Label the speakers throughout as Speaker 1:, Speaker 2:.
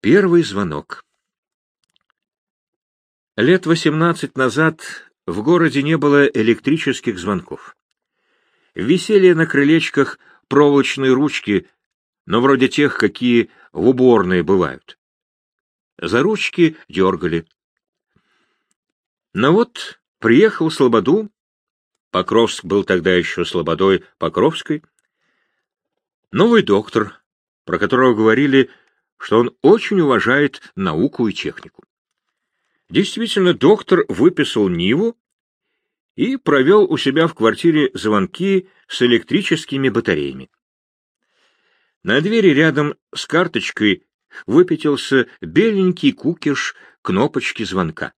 Speaker 1: Первый звонок. Лет восемнадцать назад в городе не было электрических звонков. Висели на крылечках проволочные ручки, но вроде тех, какие в уборной бывают. За ручки дергали. Но вот приехал Слободу, Покровск был тогда еще Слободой Покровской, новый доктор, про которого говорили, что он очень уважает науку и технику. Действительно, доктор выписал Ниву и провел у себя в квартире звонки с электрическими батареями. На двери рядом с карточкой выпятился беленький кукиш кнопочки звонка.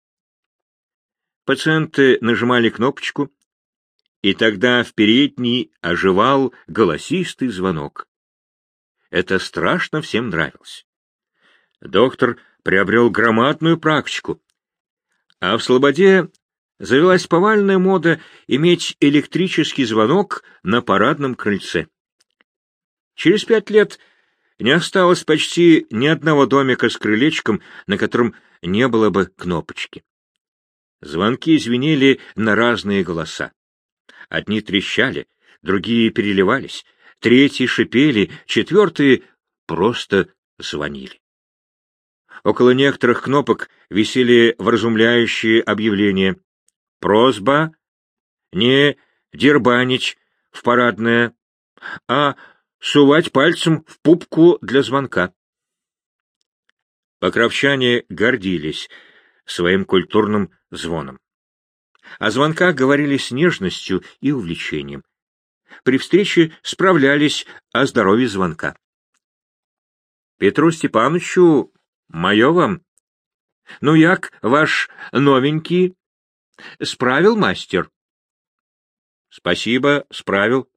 Speaker 1: Пациенты нажимали кнопочку, и тогда в передней оживал голосистый звонок. Это страшно всем нравилось. Доктор приобрел громадную практику, а в Слободе завелась повальная мода иметь электрический звонок на парадном крыльце. Через пять лет не осталось почти ни одного домика с крылечком, на котором не было бы кнопочки. Звонки звенели на разные голоса. Одни трещали, другие переливались, третьи шипели, четвертые просто звонили. Около некоторых кнопок висели вразумляющие объявления. Просьба не дербанить в парадное, а сувать пальцем в пупку для звонка. Покровчане гордились своим культурным звоном. О звонках говорили с нежностью и увлечением. При встрече справлялись о здоровье звонка. Петру Степановичу Мое вам? Ну, як ваш новенький? Справил мастер? Спасибо, справил.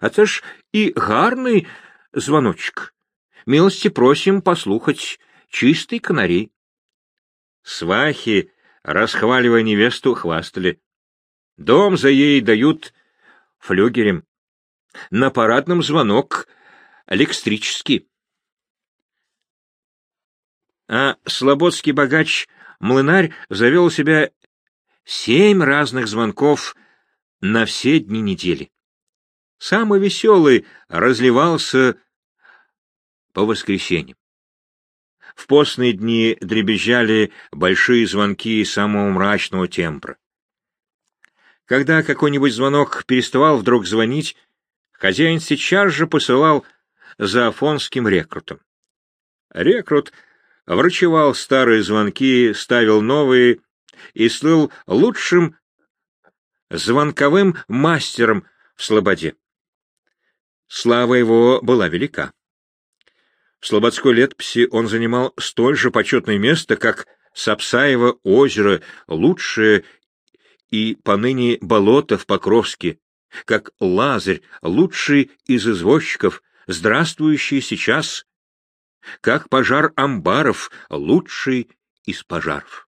Speaker 1: А це ж і гарний звоночек. Милости просим послухать чистый канарей. Свахи, расхваливая невесту, хвастали. Дом за ей дают флюгерем. На парадном звонок электрический а слободский богач-млынарь завел у себя семь разных звонков на все дни недели. Самый веселый разливался по воскресеньям. В постные дни дребезжали большие звонки самого мрачного тембра. Когда какой-нибудь звонок переставал вдруг звонить, хозяин сейчас же посылал за афонским рекрутом. Рекрут врачевал старые звонки, ставил новые и слыл лучшим звонковым мастером в Слободе. Слава его была велика. В слободской летописи он занимал столь же почетное место, как Сапсаево озеро, лучшее и поныне болото в Покровске, как Лазарь, лучший из извозчиков, здравствующий сейчас как пожар амбаров, лучший из пожаров.